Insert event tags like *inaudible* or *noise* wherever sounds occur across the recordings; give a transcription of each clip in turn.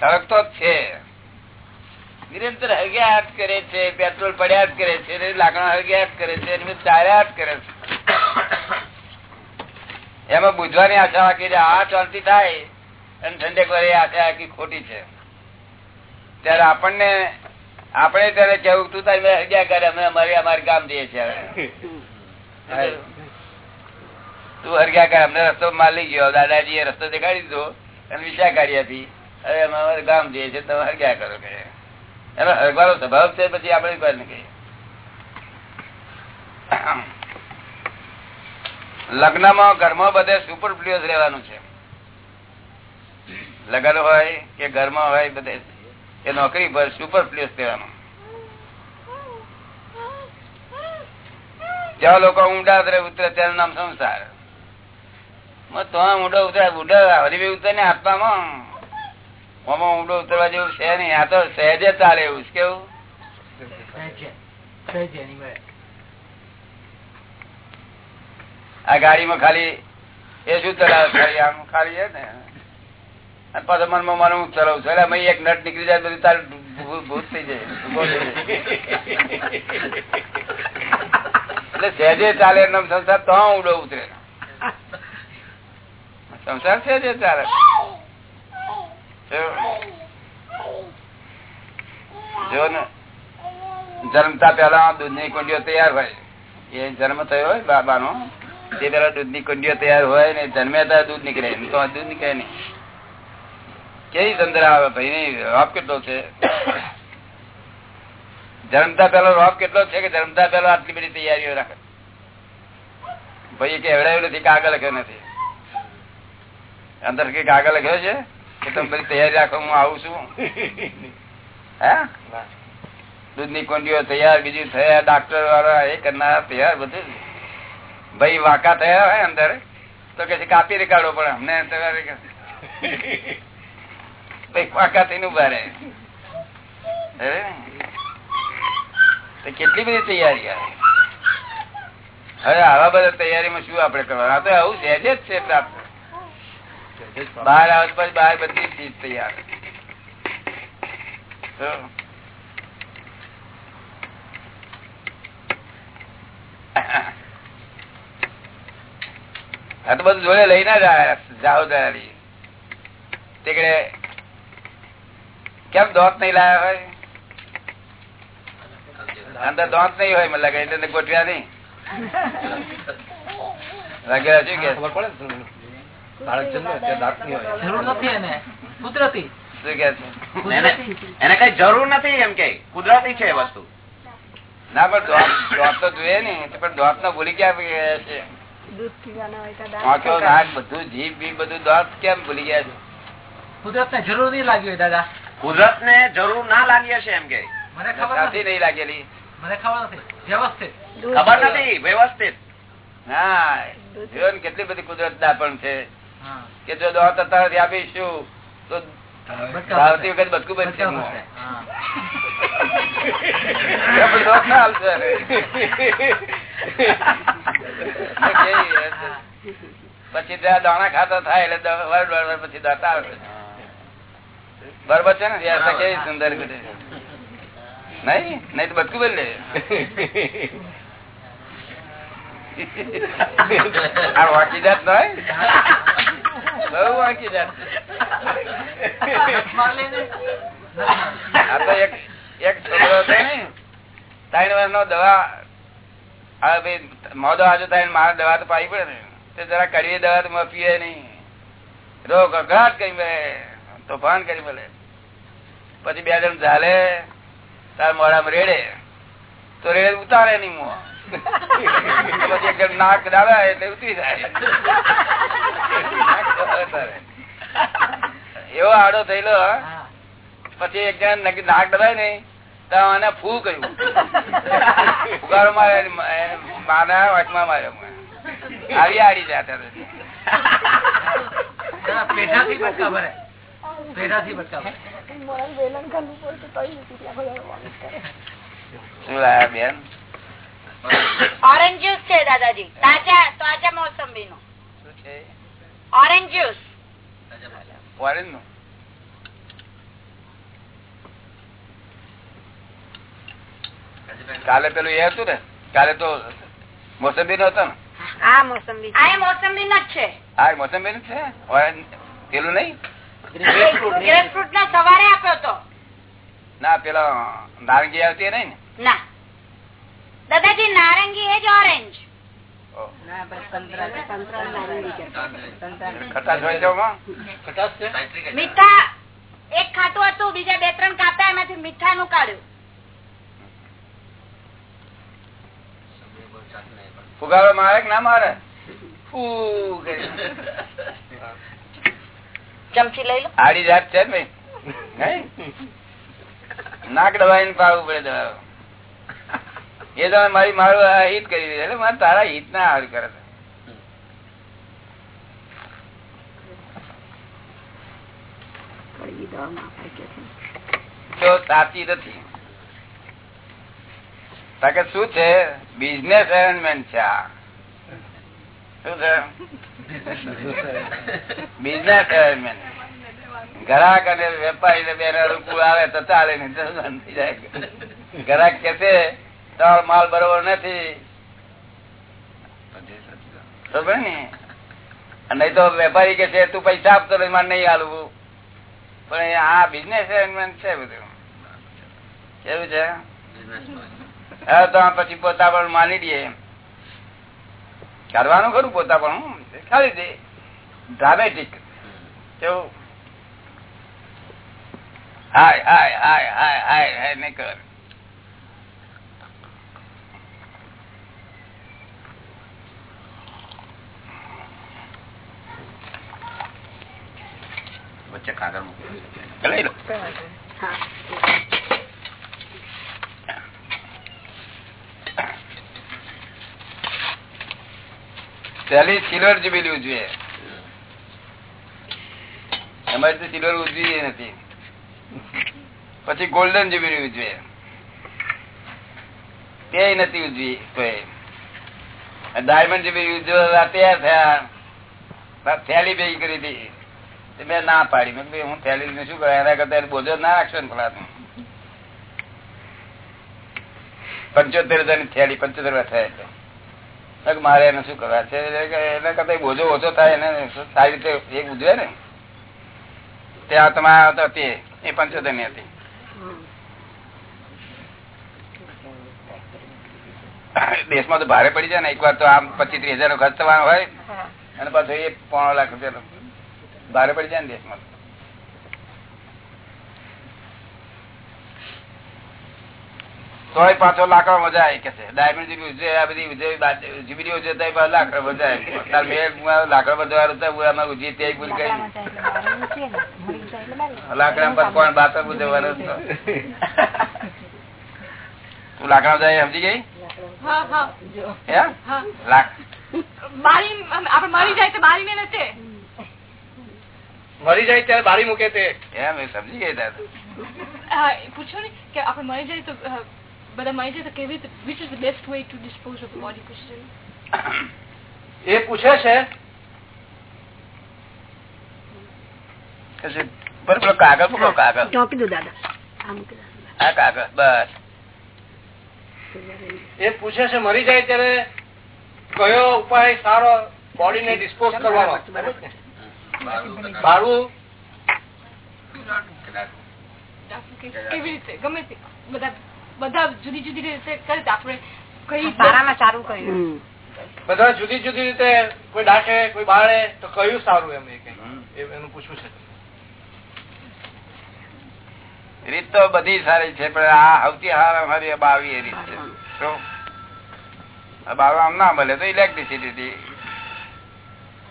સળગતો જ છે નિરંતર હળગ્યા જ કરે છે, પેટ્રોલ પડ્યા જ કરે છે લાકડા હળગ્યા જ કરે છે ચાર્યા જ કરે છે. એમાં બુધવાની આશા રાખી આ શાંતિ થાય. અને ઠંડક વાળી આશા આખી ખોટી છે. ત્યારે આપણને આપણે ત્યારે કેવું તું તારી હગ્યા કરે અમે અમારે અમારે કામ દઈએ છીએ તું હરગ્યા કર અમને રસ્તો માલી ગયો. દાદાજી એ રસ્તો દેખાડી દીધો. અને વિશા કાઢી હતી હવે અમે અમારે ગામ જઈએ છીએ તમે હરગ્યા કરો કે. એનો હરગવાનો સ્વભાવ છે પછી આપણે કોઈ કહીએ. લગ્નમાં ઘરમાં બધે સુપર પ્લેયર્સ રહેવાનું છે. લગ્ન હોય કે ઘરમાં હોય બધે એ નોકરી પર સુપર પ્લેસ દેવાનું જ્યાં લોકો ઊંડા ઉતરે ઉતરે તેનું નામ સંસાર. તો ઊંડો ઉતરે ઊંડા હરીબી ઉતરે ને આત્મામાં આમાં ઊંડો ઉતરવા જેવું છે નહીં આ તો સહેજે ચાલે એવું કેવું? આ ગાડીમાં ખાલી એ શું ચલાવે? ખાલી આમ ખાલી છે ને. સહેજે ચાલે સંસાર તો ઉડો ઉતરે. સંસાર સહેજે ચાલે. જો ને જન્મતા પેલા દૂધની કુંડીઓ તૈયાર હોય. એ જન્મ થયો હોય બાબાનો. તે પેલા દૂધની કુંડીઓ તૈયાર હોય ને જન્મે દૂધ નીકળે. તો દૂધ નીકળે નઈ કેવી ધંધરા આવે ભાઈ? રોપ કેટલો છે? જન્મતા પેલો રોપ કેટલો છે કે જન્મતા પેલો આટલી બધી તૈયારીઓ રાખે? ભાઈ કે નથી, કાગળ લખ્યો નથી. અંદર કે કાગળ લખ્યો છે કે તમે બધી તૈયારી રાખો, હું આવું છું. હે? દૂધની કોંડીઓ તૈયાર, બીજું થયા ડાક્ટર વાળા એ કરનાર, તૈયાર બધું. ભાઈ, વાકા થયા હોય અંદર, તો કે કાપી રેકાડો પણ અમને. કેટલી બધી તૈયારી હવે આવા બધા તૈયારીમાં શું આપડે કરવાનું? આ તો આવું સહેજ જ છે પ્રાપ્ત. બહાર આવે પછી બહાર બધી ચીજ તૈયાર. આ તો બધું જોડે લઈને જાઓ તારી તે કેમ દોત નહીં લાયા હોય? અંદર દોત નહીં હોય મને લાગે એટલે ગોઠવ્યા નહીં. વગેરે શું કે? ખબર પડે એને. કઈ જરૂર નથી એમ કે. કુદરતી છે વસ્તુ. ના પણ દોત તો જોઈએ ને પણ દોત નો ભૂલી ગયા છે. બધું જીભ બી બધું દોત કેમ ભૂલી ગયા છે? કુદરત ને જરૂર નહીં લાગ્યું દાદા. કુદરત ને જરૂર ના લાગી હશે એમ કે. મને ખબર નથી. નહીં લાગેલી. મને ખબર નથી. વ્યવસ્થિત. ખબર નથી. વ્યવસ્થિત. હા જો કેટલી બધી કુદરત દાપણ છે. કે જો દોત આપીશું તો આવતી વખત બચકું બનશે ના પછી ત્યાં દાણા ખાતા થાય એટલે પછી દાતા આવે બરોબર છે ને? કેવી સુંદર નહીં? નહીં તો બચકું બોલે આ વાંકી જાત નય બહુ વાંકી જાત. આ તો એક એક છોકરો હતો ને ત્રણ વર્ષ નો દવા હા ભાઈ મોદો આજુ થાય મારે દવા તો પાવી પડે ને. તે જરા કરીએ દવા તો પીએ નહીં. રોગ અઘાત કરી તોફાન કરી મળે. પછી બે જણ ચાલે, તાર મોડામાં રેડે, તો રેડે ઉતારે નહીં મો. પછી નાક દાવે એટલે ઉતરી જાય. એવો આડો થયેલો પછી એક જણ નાક દબાય નઈ તો ફૂ કર્યું. વાટમાં માર્યો આવી આડી જાય પેઢાથી ભટકાવે. શું લાયા બેન ઓરેન્જ જ્યુસ છે દાદાજી તાજા તાજા મોસંબી નું શું છે ઓરેન્જ જ્યુસ ઓરેન્જનું કાલે પેલું એ હતું ને કાલે તો મોસંબી નો હતો ને આ મોસંબી આ મોસંબી નો જ છે હા મોસંબી નું છે ઓરેન્જ પેલું નહીં ગ્રેપફ્રૂટ ના સવારે આપ્યો તો. ના પેલા નારંગી આવતી નઈ ને? ના. દાદાજી નારંગી એ જ ઓરેન્જ? મીઠા એક ખાતું હતું બીજા બે ત્રણ કાપ્યા એમાંથી મીઠા નું કાઢ્યું ફુગારો મારે કે ના મારે? ફૂ. ચમચી લઈ લો. આડી જાત છે ને? નાક દબાઈને પાડવું પડે દવા. એ તો મારી મારું હિત કરી દીધું. એટલે મારે તારા હિત ના હાર કરે તો સાચી નથી. કારણ શું છે? બિઝનેસ એરેન્જમેન્ટ છે આ. છે બિઝનેસ ગ્રાહક અને વેપારી ને બેને અનુકૂળ આવે તો ચાલે નહીં જાય ગ્રાહક કે છે તાર માલ બરોબર નથી. બરોબર ને. અને તો વેપારી કે છે તું પૈસા આપતો નથી મારે નહીં હાલવું. પણ આ બિઝનેસ એરેન્જમેન્ટ છે બધું. કેવું છે? હા તો પછી પોતા પણ માની દઈએ કરવાનું ખરું પોતા પણ ખાલી દે. ડ્રામેટિક. હાય હાય હાય હાય કર વચ્ચે કાગળ મૂકી લઈ લો. પેલી સિલ્વર જુબેલી ઉજવે અમારે તો સિલ્વર ઉજવી નથી. પછી ગોલ્ડન જુબેલી ઉજવે તે નથી ઉજવી કોઈ. ડાયમંડ જુબેલી ઉજવવા તૈયાર થયા. થેલી ભેગી કરી હતી. મેં ના પાડી. મેં હું થેલી શું કરે? એના કરતા બોજો ના રાખશો ને પેલા પંચોતેર હજારની થેલી, પંચોતેર થાય એટલે. મારે એને શું કરવા છે? એના કરતા બોજો ઓછો થાય એને સારી રીતે એ ગુજરે ને. ત્યાં તમારા હતો તે એ. પંચોતેરની હતી. દેશમાં તો ભારે પડી જાય ને. એક વાર તો આમ પચીસ ત્રીસ હજાર નો ખર્ચ થવાનો હોય. અને પાછો એ પોણો લાખ રૂપિયા ભારે પડી જાય ને દેશમાં તોય પાછો લાકડો મજા આવી કે છે. ડાયમંડ જેવી ઉજવે આ બધી ઉજવી જીબીડી ઉજવે તો લાકડો મજા આવી તાર મેં લાકડો બધા અમે ઉજવી તે ભૂલ કરી લાકડા પર કોણ બાતર ઉજવવાનું તું લાકડા જાય સમજી ગઈ? હા હા. હે? હા. લાક બારી મરી જાય તો ત્યારે બારી મૂકે તે. એમ સમજી ગઈ તાર. હા, પૂછો ને કે આપડે મરી જાય તો બધા જાય તો કેવી which is the best way to dispose of body question એ પૂછે છે કાગળ પકડો કાગળ. ચોંકી દો દાદા. આ કાગળ બસ. એ પૂછે છે મરી જાય ત્યારે કયો ઉપાય સારો બોડી ને ડિસ્પોઝ કરવાનો? બાળવું કેવી રીતે? ગમે તે. બધા બધા જુદી જુદી રીતે કરે આપણે કઈ સારામાં સારું કહ્યું બધા જુદી જુદી રીતે કોઈ ડાકે કોઈ બાળે તો કયું સારું એમ એ કે? એ એનું પૂછવું છે. રીત તો બધી સારી છે પણ આ સૌથી હાર અમારી બાવી એ રીત છે. શું? આ બાવા આમ ના મળે તો ઇલેક્ટ્રિસિટી થી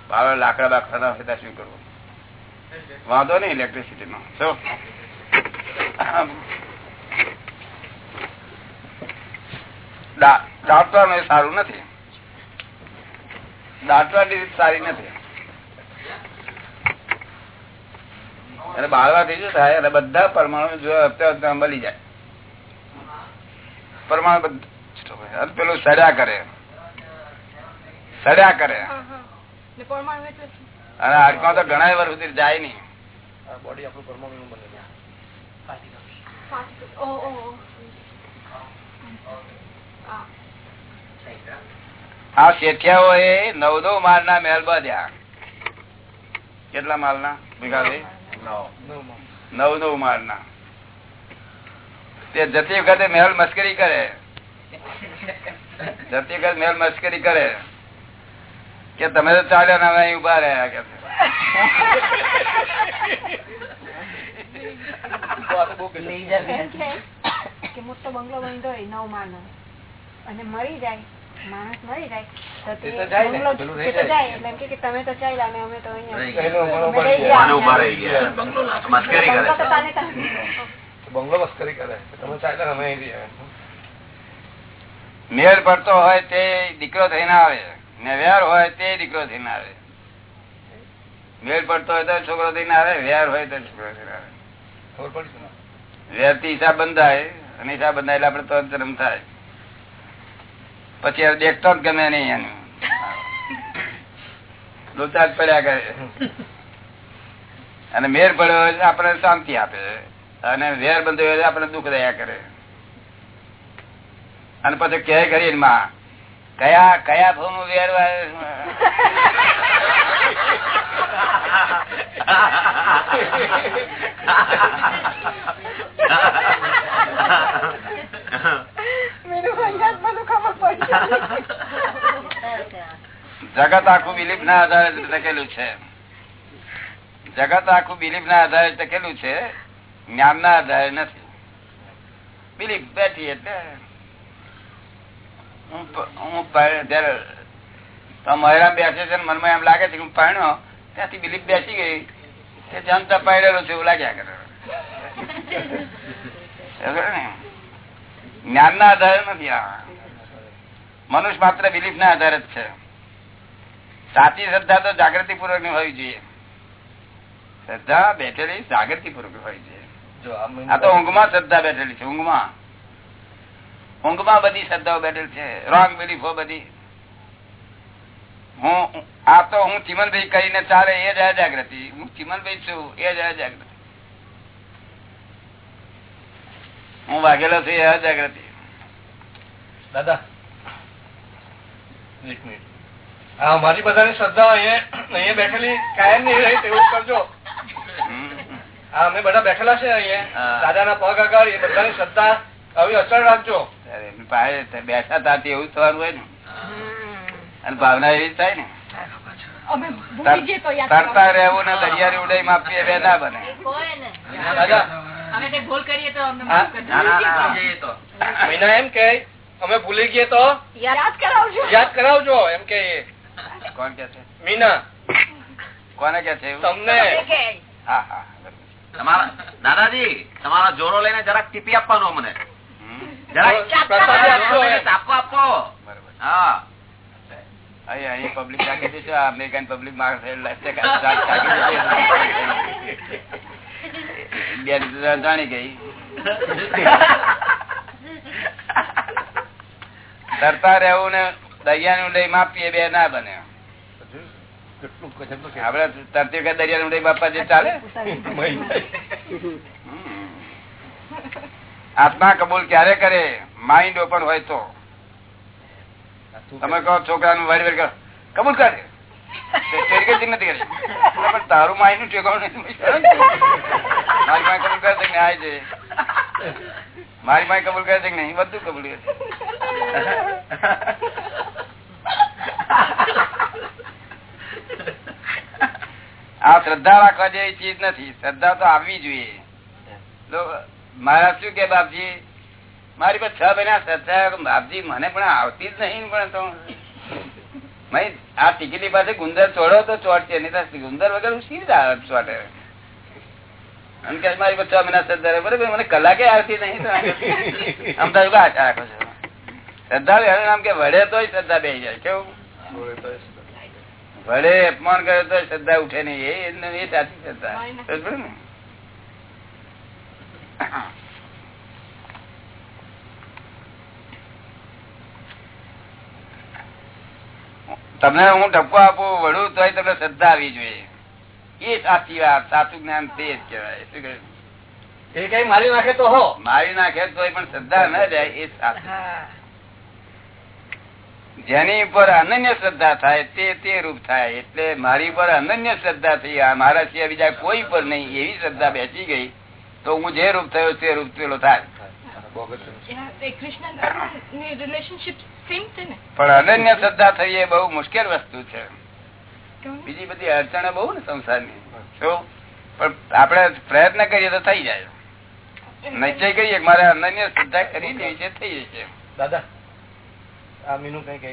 બાવા લાકડા બાકડા ના હોય શું કરવું? વાંધો નહીં ઇલેક્ટ્રિસિટી નો. શું દા- દાટવાનું એ સારું નથી. દાટવાની રીત સારી નથી. અને બાળવાથી શું થાય? અને બધા પરમાણુ જો અત્યારે મળી જાય. પરમાણુ બધું પેલું સડ્યા કરે. સડ્યા કરે? અને આટમાં તો ઘણા વર્ષ સુધી જાય નહીં. બોડી આપણું પરમાણુ બને આ શેઠિયાઓ એ નવ નવ માલ ના મહેલ બાંધ્યા કેટલા માલ ના ભીખાભાઈ? નવ. નવ માલ ના તે જતી વખતે મહેલ મસ્કરી કરે. જતી વખત મહેલ મસ્કરી કરે. કે તમે તો ચાલ્યા ના અહીં ઊભા રહ્યા કે બંગલો હોય નવ માળનો. અને મરી જાય. માણસ મરી જાય તો તે જાય ને, બંગલો પેલું તે રહી તો જાય. જાય એટલે કે કે તમે તો ચાલ્યા ને અમે તો અહીંયા ગયા. અમે રહી ગયા. મને ઊભા રહી ગયા મસ્કરી કરે તાને તાને. બંગલો મસ્કરી કરે તમે ચાલ્યા અમે મેળ પડતો હોય તે દીકરો થઈને આવે ને વેર હોય તે દીકરો થઈને આવે મેળ પડતો હોય તો છોકરો થઈને આવે વ્યાર હોય તો છોકરો થઈને આવે ખબર પડી ને? થી હિસાબ બંધાય અને હિસાબ બંધાય એટલે આપડે તો જન્મ થાય પછી હવે દેખતો જ ગમે નહીં એનું લોચા જ પડ્યા કરે અને મેર પડ્યો હોય આપણને શાંતિ આપે અને વેર બંધ આપણને દુઃખ દયા કરે અને પછી કહે કરી માં કયા કયા ભાવનું વેર જગત આખું બિલીફ ના આધારે ટકેલું છે. જગત આખું બિલીફ ના આધારે ટકેલું છે. જ્ઞાન ના આધારે નથી. બિલીફ બેઠી એટલે હું જયારે બેસે છે મનમાં એમ લાગે છે કે હું પરણ્યો ત્યાંથી બિલીફ બેસી ગઈ. તે જનતા પાડેલો છે એવું લાગ્યા કરે. *laughs* જ્ઞાન ના આધારે નથી આ. મનુષ્ય માત્ર બિલીફ ના આધારે જ છે. સાચી શ્રદ્ધા તો જાગૃતિ પૂર્વકની હોવી જોઈએ. શ્રદ્ધા બેઠેલી જાગૃતિ પૂર્વક હોવી જોઈએ. આ તો ઊંઘમાં શ્રદ્ધા બેઠેલી છે ઊંઘમાં. ઊંઘમાં બધી શ્રદ્ધાઓ બેઠેલી છે. રોંગ બિલીફો બધી. હું આ તો હું ચિમનભાઈ કરીને ચાલે એ જ અજાગૃતિ. હું ચિમનભાઈ છું એ જ અજાગૃતિ. હું વાઘેલો છું એ અજાગૃતિ. દાદા હા મારી બધાની શ્રદ્ધા અહીંયા અહીંયા બેઠેલી કાયમ નહીં રહી તેવું કરજો. હા અમે બધા બેઠેલા છે અહીંયા. દાદાના પગ આગળ એ બધાની શ્રદ્ધા. આવી અચળ રાખજો. બેઠા તા એવું થવાનું હોય ને. અને ભાવના એવી થાય ને. તરતા રહેવું ને દરિયાની ઉડાઈ માપીએ બે ના બને. દાદા. મહિના એમ કે અમે ભૂલી ગયે તો? યાદ કરાવજો. યાદ કરાવજો એમ કે કોણ કે છે? મીના. કોને કે છે? તમને. હા હા. તમારા દાદાજી તમારા જોરો લઈને જરાક ટીપી આપવાનો અમને. આપો. હા. અહીં પબ્લિક રાખી અમેરિકન પબ્લિક જાણી ગઈ. *laughs* તરતા રહેવું ને દરિયાની ઊંડાઈ માપીએ બે ના બને. આપડે તરતી વખત દરિયાની ઊંડાઈ માપવા જે ચાલે. આત્મા કબૂલ ક્યારે કરે? માઇન્ડ ઓપન હોય તો. તમે કહો છોકરાનું વારી વારી કબૂલ કરી. મારી માય કબૂલ કરે છે નહીં? બધું કબૂલ કરે આ શ્રદ્ધા રાખવા જેવી ચીજ નથી. શ્રદ્ધા તો આવવી જોઈએ. મારા શું કે બાપજી? મારી પાસે છ મહિના શ્રદ્ધા, બાપજી, મને પણ આવતી જ નહીં પણ તો. આ ટિકિટની પાસે ગુંદર ચોડો તો ચોટશે નહીં ગુંદર વગર હું સી ચોટે? મારી છ મહિના શ્રદ્ધા રહે. બરાબર? મને કલાકે આવતી નહીં તો આમ તારું કે રાખો છો શ્રદ્ધા એનું નામ કે વડે તોય શ્રદ્ધા બે જાય કેવું? વડે અપમાન કરે તો શ્રદ્ધા ઉઠે નહીં એ એ સાચી શ્રદ્ધા. બરાબર ને? તમને હું ટપકો આપું વડું તો તમને શ્રદ્ધા આવી જોઈએ. એ સાચી વાત સાચું જ્ઞાન તે જ કહેવાય. શું કહ્યું? એ કઈ મારી નાખે તો હો. મારી નાખે તો પણ શ્રદ્ધા ન જાય એ સાચું. જેની ઉપર અનન્ય શ્રદ્ધા થાય તે તે રૂપ થાય. એટલે મારી પર અનન્ય શ્રદ્ધા થઈ મારા સિવાય બીજા કોઈ પર નહીં. એવી શ્રદ્ધા બેસી ગઈ તો હું જે રૂપ થયો તે રૂપ પેલો થાય. કૃષ્ણ રિલેશનશીપ પણ અનન્ય શ્રદ્ધા થઈ એ બહુ મુશ્કેલ વસ્તુ છે. બીજી બધી અડચણો બહુ ને સંસારની. પણ આપણે પ્રયત્ન કરીએ તો થઈ જાય. નિશ્ચય કરીએ મારે અનન્ય શ્રદ્ધા કરી દેવી છે થઈ જશે. દાદા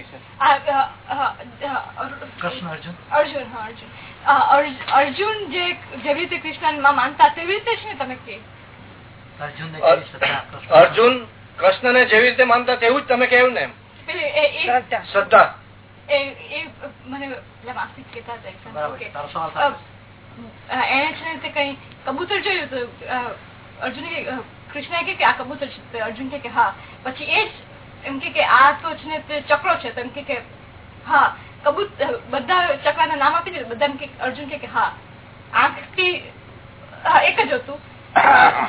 છે? કૃષ્ણ અર્જુન. જે જેવી રીતે કૃષ્ણમાં માનતા તેવી રીતે જ ને તમે કે અર્જુન કૃષ્ણ? ને જેવી રીતે માનતા તેવું જ તમે કહ્યું ને એમ. પેલી એ- એ- શ્રદ્ધા. શ્રદ્ધા. એ એ મને પેલા માસી જ કહેતા હતા example કે, અ, અ, એણે છે તે કઈ કબૂતર જોયું તો અર્જુન કૃષ્ણ કે, આ કબૂતર છે? અર્જુન કે કે હા. પછી એ જ એમ કે કે આ તો છે ને ચક્રો છે. તો એમ કે કે હા. કબૂતર બધા ચક્રાના નામ આપી દીધું. બધા કે અર્જુન કે કે હા. આંખથી એક જ હતું.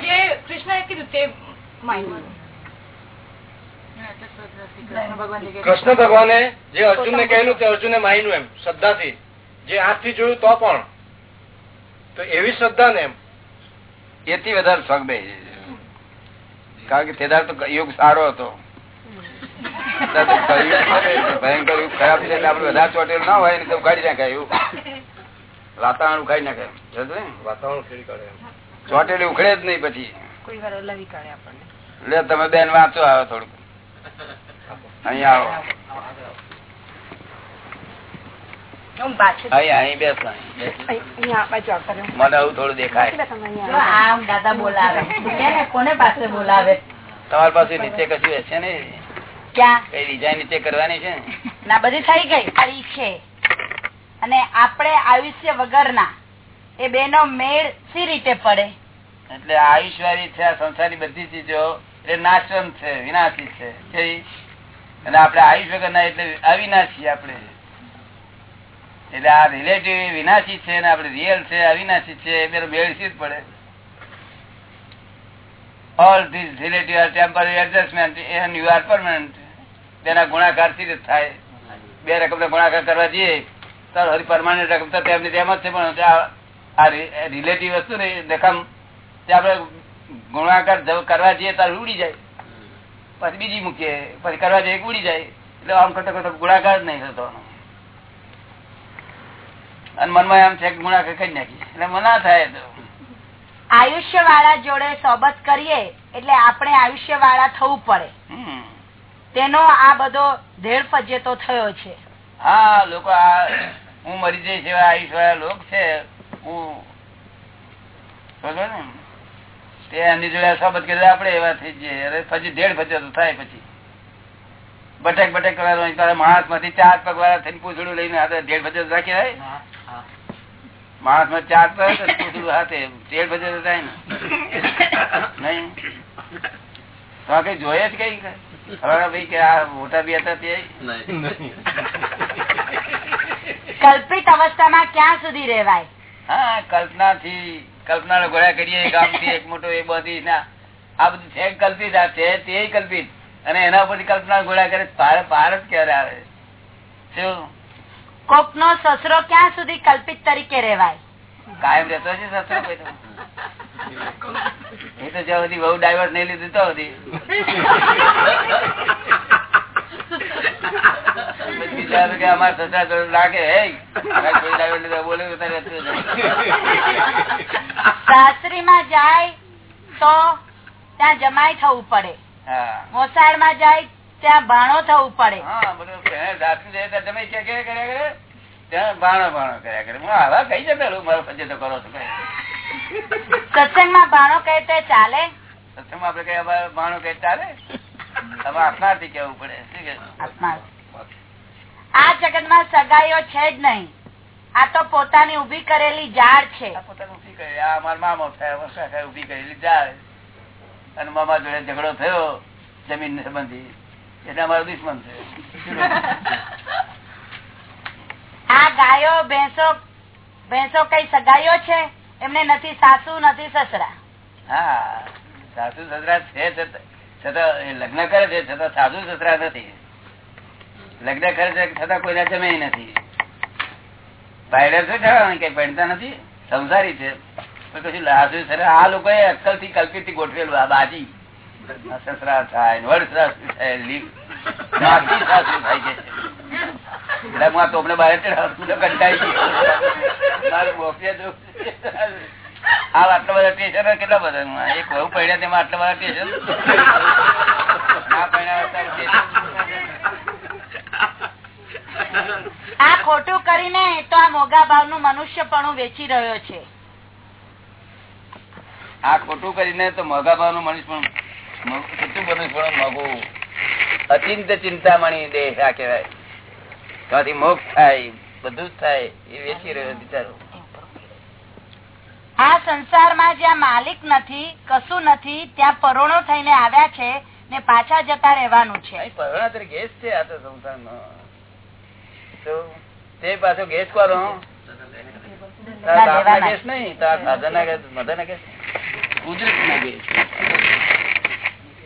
જે કૃષ્ણએ કીધું તે માન્યું કૃષ્ણ ભગવાને જે અર્જુન ને કહેલું તે અર્જુને માન્યું એમ શ્રદ્ધાથી. જે આંખથી જોયું તો પણ. તો એવી શ્રદ્ધા ને એમ. એથી વધારે શોખ બે. કારણ કે તેદાર તો યુગ સારો હતો. તો ને, ભયંકર યુગ ખરાબ છે એટલે આપડે વધારે ચોટેલ ના હોય ને તો ઉખાડી નાખાય એવું. વાતાવરણ ઉખાડી નાખાય વાતાવરણ ખેડી કાઢે એમ. ચોટેલી ઉખડે જ નહીં પછી. કોઈ વાર હલાવી કાઢે આપણને. લે તમે બેન વાંચો આવે થોડુંક. અહીંયા આવો. હું પાછળ અહીં અહીં બેસ અહીં બેસ. અહીંયા આ બાજુ આવતા રહો. મને આવું થોડું દેખાય. એટલે તમે જો અહીંયા આમ દાદા બોલાવે. તું કે ને કોને પાસે બોલાવે? તમારી પાસે નીચે કશું હશે ને? ક્યાં? કઈ ડિઝાઇન નીચે કરવાની છે ના? બધી થઈ ગઈ. આવી છે. અને આપણે આયુષ્ય વગરના એ બે નો મેળ સી રીતે પડે? એટલે આયુષ્યવાળી છે આ સંસારની બધી ચીજો. એ નાશવંત છે, વિનાશી છે? અને આપણે આયુષ્ય વગરના એટલે અવિનાશી આપણે. એટલે આ રિલેટિવ વિનાશી છે ને આપણે રિયલ છે, અવિનાશી છે, એ પેલો મેળ જ પડે. All this relative are temporary adjustment and you are permanent તેના ગુણાકારથી થાય. બે રકમ ગુણાકાર કરવા જઈએ તો હરી પરમાનન્ટ રકમ તો તેમની તેમ જ છે, પણ આ- રિલેટિવ વસ્તુ ને રકમ આપણે ગુણાકાર કરવા જઈએ ત્યારે ઉડી જાય. પછી બીજી મૂકીએ પછી કરવા જઈએ ઉડી જાય. એટલે આમ કરતા કરતા ગુણાકાર જ નહીં થતો. અને મનમાં એમ છે ગુણાકાર કરી નાખીએ. એટલે મના થાય તો. આયુષ્ય વાળા જોડે સોબત કરીએ એટલે આપણે આયુષ્ય વાળા થવું પડે. તેનો આ બધો ધેડ ફજેતો થયો છે. હા લોકો આ હું મરી જઈશ એવા આયુષ્ય લોક છે. હું ને? તે એમની જોડે સોબત કરે આપડે એવા થઈ જઈએ. અરે પછી ઢેડ તો થાય પછી. બટેક બટેક કરવાનું તારા માણસમાંથી ચાર પગ વાળા થઈને પૂછડું લઈને હાથે ઢેડ તો રાખી હોય માણસમાં ચાર પગ પૂછડું હાથે. ઢેડ તો થાય ને. નહીં? તો આ કઈ જોઈએ જ કઈ? હવે ભાઈ કે આ મોટા બી હતા તે? *laughs* કલ્પિત અવસ્થામાં ક્યાં સુધી રેવાય હા કલ્પના થી કલ્પના નો ગોળા કરીએ ગામથી એક મોટો એ બધી ના. આ બધું છે કલ્પિત આ છે તે કલ્પિત. અને એના ઉપરથી કલ્પના ગોળા કરે ભારત ક્યારે આવે? શું? કોક નો સસરો ક્યાં સુધી કલ્પિત તરીકે રેવાય કાયમ રહેતો છે સસરો કોઈ *laughs* એ તો જ્યાં સુધી બહુ ડાયવર્ટ નહીં લીધું તો *laughs* પછી વિચાર્યું સસરા તો લાગે હે કાંઈ કોઈ ડાયવર્ટ લીધો બોલે તો તારે રહેતું જ નહીં. સાસરી માં જાય તો ત્યાં જમાઈ થવું પડે. મોસાળમાં જાય ત્યાં ભાણો થવું પડે. હા બધું એને જાય ત્યારે તમે ક્યાં ક્યાં કર્યા કરે? ત્યાં ભાણો ભાણો કર્યા કરે. હું આવા કઈ જતા મારો તો કરો છો સત્સંગમાં ભાણો કહે તો ચાલે? સત્સંગમાં આપડે કઈ ભાણો કહે ચાલે? કેવું પડે? આ જગતમાં સગાઈઓ છે જ નહીં. આ તો પોતાની ઊભી કરેલી જાળ છે. ઊભી કરેલી અને મામા જોડે ઝઘડો થયો જમીન સંબંધી. એટલે અમારો દુશ્મન છે આ ગાયો ભેંસો ભેંસો કઈ સગાઈઓ છે? એમને નથી સાસુ નથી સસરા. હા સાસુ સસરા છે છતાં લગ્ન કરે છે, છતાં સાધુ સસરા નથી. લગ્ન કરે છે, છતાં કોઈને જમે નથી. પાયડર શું થવાનું કઈ પહેણતા નથી? સંસારી છે. આ લોકો અક્કલથી કલ્પિતથી ગોઠવેલું આ બાજી. સસરા થાય વડ થાય છે. એટલે હું બહાર ચડાવું મારું મોકલે જો આ આટલા બધા ટેશન કેટલા બધા? એક બહુ પડ્યા તેમાં આટલા બધા ટેશન. આ ખોટું કરીને તો આ મોગા ભાવનું મનુષ્યપણું વેચી રહ્યો છે. આ ખોટું કરીને તો મોગા ભાવનું મનુષ્ય કેટલું મનુષ્ય પણ મોઘું અચિંત ચિંતામણી દેહ આ કહેવાય. ત્યાંથી મોક્ષ થાય બધું જ થાય એ વેચી રહ્યો બિચારો. આ સંસારમાં જ્યાં માલિક નથી કશું નથી ત્યાં પરોણો થઈને આવ્યા છે ને પાછા જતા રહેવાનું છે. પરોણા પરણા તરીકે ગેસ છે આ તો સંસારમાં. તો તે પાછો ગેસ કરો ગેસ નહીં? ગેસ ગેસ ગેસ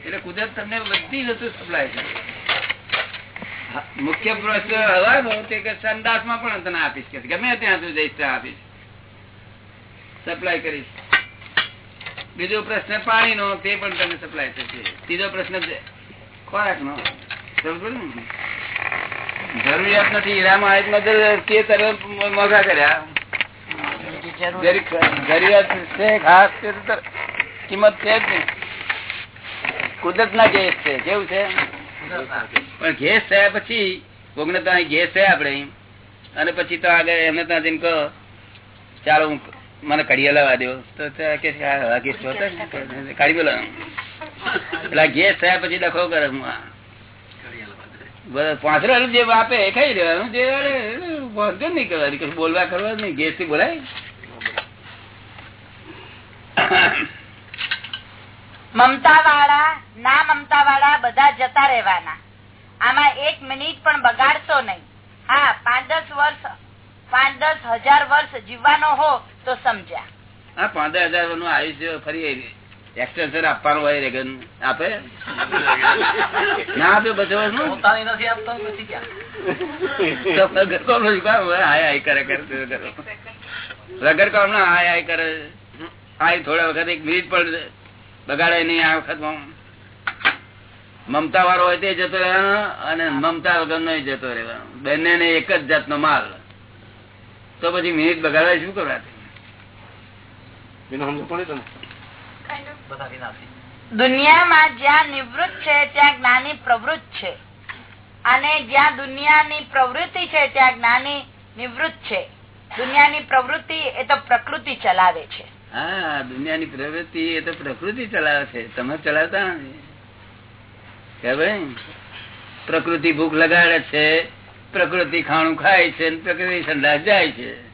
એટલે કુદરત તમને બધી વસ્તુ સપ્લાય છે. મુખ્ય પ્રશ્ન હવાનો તે કે સંદાસમાં પણ તને આપીશ કે ગમે ત્યાં તું જઈશ ત્યાં આપીશ. સપ્લાય કરીશ. બીજો પ્રશ્ન પાણી નો તે પણ તમને સપ્લાય થશે. ત્રીજો પ્રશ્ન ખોરાક નો? જરૂરિયાત નથી. હીરામાં આયુધમાં કે તરફ મોઘા કર્યા. કિંમત છે જ નહીં કુદરત ના ગેસ છે. કેવું છે? પણ ગેસ થયા પછી કોકને તો ગેસ થયા આપડે. અને પછી તો આગળ એમને ત્યાં જઈને કહો, ચાલો હું મને કડિયા લાવવા દો તો પછી ડખો કરે. હું આ. બસ પાંચ રૂપિયા જે આપે એ ખાઈ લેવાનું જે વાંધો નહીં કરવાની. કશું બોલવા કરવા નહીં. ગેસથી બોલાય. મમતા વાળા ના મમતા વાળા બધા જતા રહેવાના. આમાં એક મિનિટ પણ બગાડશો નહીં. હા પાંચ દસ વર્ષ પાંચ દસ હજાર વર્ષ જીવવાનો હો તો સમજ્યા. હા દસ હજારનું આયુષ્ય ફરી એક્સટેન્શન આપવાનું હોય રેગન. આપે? ના આપે બધો નું પોતાની નથી આપતો પછી ક્યાં? કોમ કામ? હાય હાય કરે કરે. ના હાય હાય કરે. હાય થોડા વખત એક મિનિટ પણ બગાડે નહીં આ વખત મમતા વાળો હોય તે જતો રહેવાનો અને મમતા વગર નો જતો રહેવાનો. બંને ને એક જ જાતનો માલ. તો પછી મિનિટ બગાડવા શું કરવા એનું સમજ પડી તને? બધા વિનાશી દુનિયામાં જ્યાં નિવૃત્ત છે ત્યાં જ્ઞાની પ્રવૃત્ત છે. અને જ્યાં દુનિયાની પ્રવૃત્તિ છે ત્યાં જ્ઞાની નિવૃત્ત છે. દુનિયાની પ્રવૃત્તિ એ તો પ્રકૃતિ ચલાવે છે. હા દુનિયાની પ્રવૃત્તિ એ તો પ્રકૃતિ ચલાવે છે. તમે ચલાવતા કે ભાઈ? પ્રકૃતિ ભૂખ લગાડે છે. પ્રકૃતિ ખાણું ખાય છે પ્રકૃતિ સંડાસ જાય છે.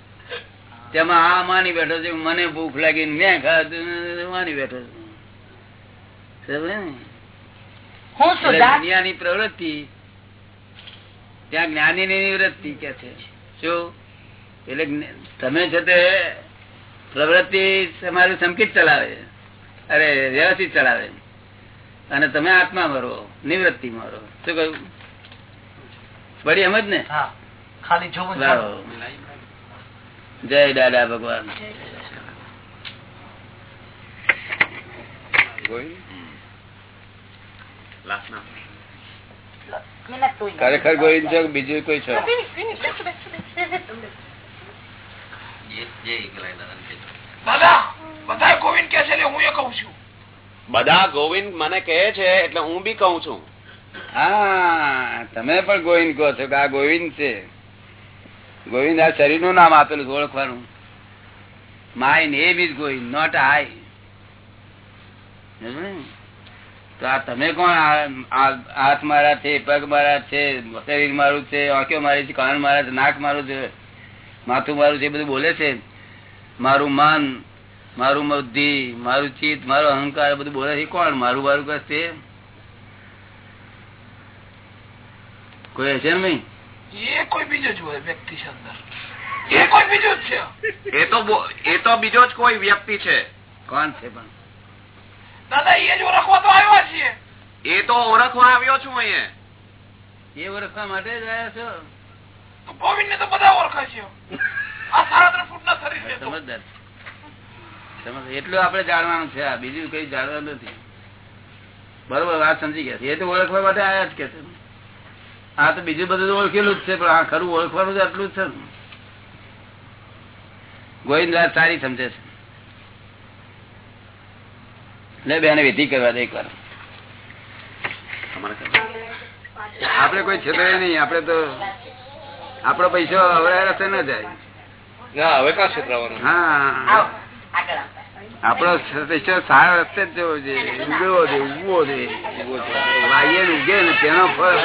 તેમાં આ માની બેઠો છે મને ભૂખ લાગી મેં ખાધું માની બેઠો છું. દુનિયાની પ્રવૃત્તિ ત્યાં જ્ઞાની ની નિવૃત્તિ કે છે. શું એટલે તમે છે તે પ્રવૃત્તિ તમારું સંકિત ચલાવે. અરે વ્યવસ્થિત ચલાવે. અને તમે આત્મા મરો નિવૃત્તિ મરો. શું કહ્યું? ખાલી જોવું જ ને જય દાદા ભગવાન. ખરેખર ગોવિંદ છો બીજું કોઈ છું? બધા ગોવિંદ મને કહે છે એટલે હું બી કઉ છું. હા, તમે પણ ગોવિંદ કહો છો કે આ ગોવિંદ છે. ગોવિંદ આ શરીરનું નામ આપેલું ઓળખવાનું. My name is Govind not I તો આ તમે કોણ? હાથ મારા છે, પગ મારા છે, શરીર મારું છે, આંખો મારી છે, કાન મારા છે, નાક મારું છે, માથું મારું છે બધું બોલે છે. મારું મન, મારું બુદ્ધિ, મારું ચિત્ત, મારો અહંકાર બધું બોલે છે. કોણ? મારું મારું કરશે કોઈ હશે ને ભાઈ એ કોઈ બીજો જ હોય વ્યક્તિ છે અંદર. એ કોઈ બીજો જ છે. એ તો એ તો બીજો જ કોઈ વ્યક્તિ છે. કોણ છે પણ? દાદા એ જ ઓળખવા તો આવ્યા છીએ. એ તો ઓળખવા આવ્યો છું અહીંયા. એ ઓળખવા માટે જ આવ્યા છો? ગોવિંદ ને તો બધા ઓળખે છે. આ સાડા ત્રણ ફૂટ ના શરીર છે સમજદાર. સમજ એટલું આપણે જાણવાનું છે બીજું કઈ જાણવાનું નથી. બરોબર વાત સમજી ગયા છે. એ તો ઓળખવા માટે આયા જ કે આ તો બીજું બધું ઓળખેલું જ છે પણ આ ખરું ઓળખવાનું જ આટલું જ છે. ગોવિંદરાજ સારી સમજે છે. લે બેને વિધિ કરવા દે એક વાર આપડે કોઈ છેતરે નહીં આપડે તો આપડો પૈસો હવે રસ્તે ન જાય. ના હવે કા છેતરાવાનું હા. આપડો પૈસો સારા રસ્તે જ જવો જોઈએ ઉગવો જોઈએ ઉગવો ઉગે ને તેનો ફળ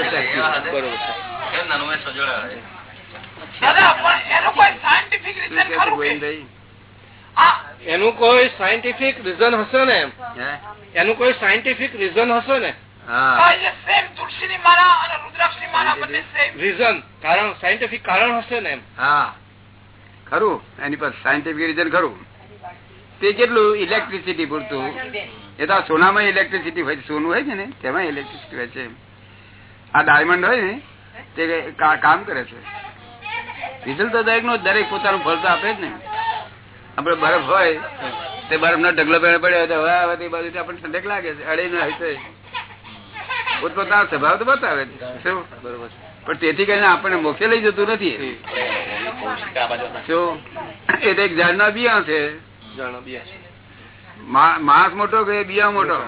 એનું કોઈ સાયન્ટિફિક રીઝન ખરું કે? ગોવિંદભાઈ? આ એનું કોઈ સાયન્ટિફિક રીઝન હશે ને એમ? એનું કોઈ સાયન્ટિફિક રીઝન હશે ને? હા. આ જે સેમ તુલસીની માળા અને રુદ્રાક્ષની માળા બંને સેમ રીઝન કારણ સાયન્ટિફિક કારણ હશે ને એમ? હા. ખરું. એની પર સાયન્ટિફિક રીઝન ખરું. તે કેટલું ઇલેક્ટ્રિસિટી પૂરતું? એ તો સોનામાં ઇલેક્ટ્રિસિટી હોય સોનું હોય છે ને તેમાં ઇલેક્ટ્રિસિટી હોય છે. આ ડાયમંડ હોય ને તે કામ કરે છે. રિઝલ્ટ તો દરેક નો દરેક પોતાનું ફળ તો આપે જ ને. આપડે બરફ હોય તે બરફ નો ઢગલો પેડે પડ્યો તો હવે બાજુ આપણને ઠંડક લાગે છે અડે ન હશે પોતપોતાનો સ્વભાવ તો બતાવે છે. શું? પણ તેથી કરીને આપણને મોક્ષે લઈ જતું નથી. શું? એ તો એક ઝાડના બિયા છે. જાણો માણસ મોટો કે બિયા મોટો?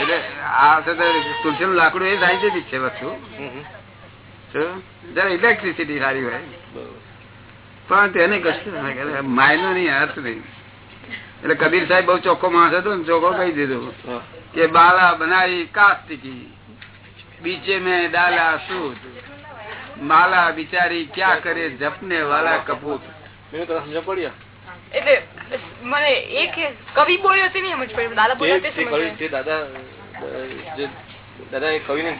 એટલે આ છે તો તુલસીનું લાકડું એ સાયન્ટિફિક છે વસ્તુ. જરા ઇલેક્ટ્રિસિટી સારી હોય. પણ તેને કશું માયનો નહીં અર્થ નહીં. એટલે કબીર સાહેબ બહુ ચોખ્ખો માણસ હતો ને ચોખ્ખો કહી દીધું કે બાલા બનાવી કાસ્તિકી બીચે મેં ડાલા સૂત માલા બિચારી ક્યાં કરે જપને વાલા કપૂત. મેં તને સમજ પડ્યા એટલે મને એક કવિ બોલ્યો તે નહીં સમજ પડી દાદા બોલ્યો તે તે સમજ કવિ પડી. તે દાદા જે દાદા એ કવિને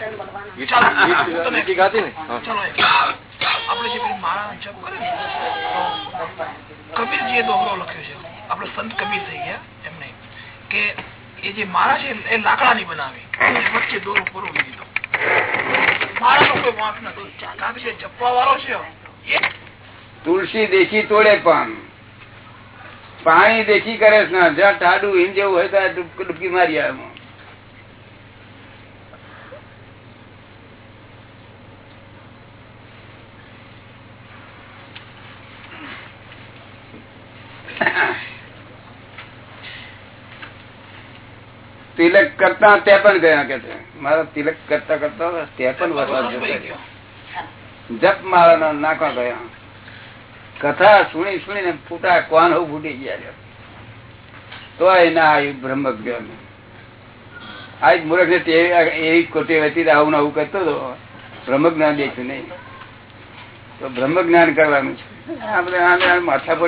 ગીત ચાલો. ગીત- ગીત ગાતી ને હા. ચલો એક. આપણે જે પેલી માળા જપ કરે ને કબીરજીએ દોહરો લખ્યો છે આપણે સંત કબીર થઈ ગયા એમ નહીં કે એ જે માળા છે એ લાકડાની બનાવી અને વચ્ચે દોરો પરોવી દીધો માળાનો કોઈ વાંક નથી કારણ કે જપવા વાળો છે તુલસી દેખી તોડે પણ. પાણી દેખી કરે છે જ્યાં ટાડું હિમ જેવું હોય ત્યાં ડૂબકી મારી આવે. તિલક કરતા તે પણ ગયા કે છે. મારા તિલક કરતા કરતા તે પણ વરસાદ જપ મારા નાખવા ગયા. કથા સુણી સુણીને ફૂટા કોણ હું ફૂટી ગયા તો એના આવ્યું બ્રહ્મ જ્ઞાન આ જ મૂર્ખ ને એવી ખોટી હતી આવું આવું કરતો હતો. બ્રહ્મ જ્ઞાન દેખ્યું નહીં. તો બ્રહ્મ જ્ઞાન કરવાનું છે. આપણે આ